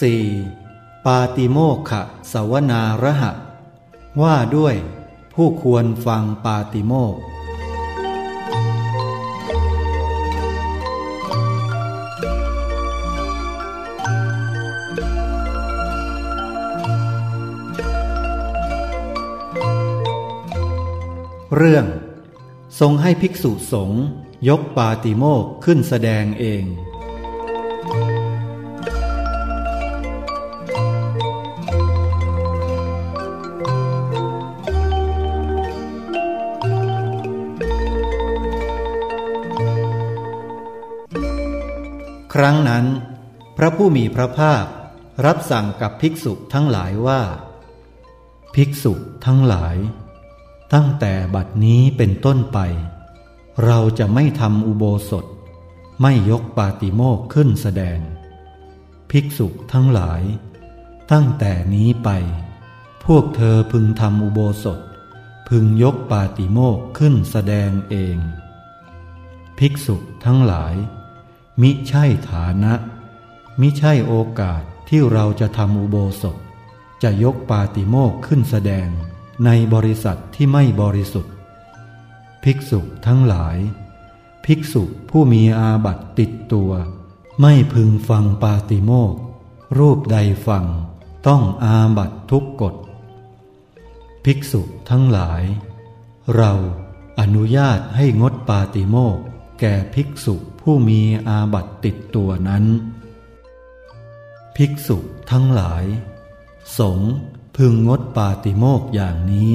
4. ปาติโมกขสวนารหะ ว่าด้วยผู้ควรฟังปาติโมกเรื่อง ทรงให้ภิกษุสงฆ์ยกปาติโมกขึ้นแสดงเอง ครั้งนั้น พระผู้มีพระภาครับสั่งกับภิกษุทั้งหลายว่า ภิกษุทั้งหลาย ตั้งแต่บัดนี้เป็นต้นไป เราจะไม่ทำอุโบสถ ไม่ยกปาติโมกข์ขึ้นแสดง ภิกษุทั้งหลาย ตั้งแต่นี้ไป พวกเธอพึงทำอุโบสถ พึงยกปาติโมกข์ขึ้นแสดงเอง ภิกษุทั้งหลาย มิใช่ฐานะ มิใช่โอกาสที่เราจะทำอุโบสถ จะยกปาติโมกขึ้นแสดงในบริษัทที่ไม่บริสุทธิ์ ภิกษุทั้งหลาย ภิกษุผู้มีอาบัติติดตัว ไม่พึงฟังปาติโมกรูปใดฟังต้องอาบัติทุกกฎ ภิกษุทั้งหลาย เราอนุญาตให้งดปาติโมก แก่ภิกษุผู้มีอาบัตติดตัวนั้น ภิกษุทั้งหลาย สงพึงงดปาติโมกอย่างนี้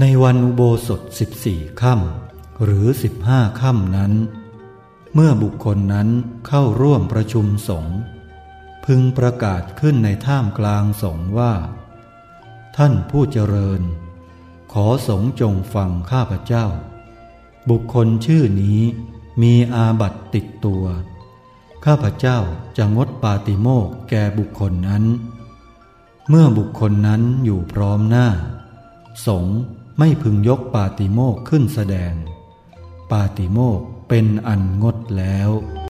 ในวันอุโบสถสิบสี่ค่ำหรือสิบห้าค่ำนั้น เมื่อบุคคลนั้นเข้าร่วมประชุมสงฆ์พึงประกาศขึ้นในท่ามกลางสงฆ์ว่า ท่านผู้เจริญ ขอสงฆ์จงฟังข้าพเจ้า บุคคลชื่อนี้มีอาบัตติดตัว ข้าพเจ้าจะงดปาติโมกแก่บุคคลนั้น เมื่อบุคคลนั้นอยู่พร้อมหน้า สงไม่พึงยกปาติโมกขึ้นแสดง ปาติโมกเป็นอันงดแล้ว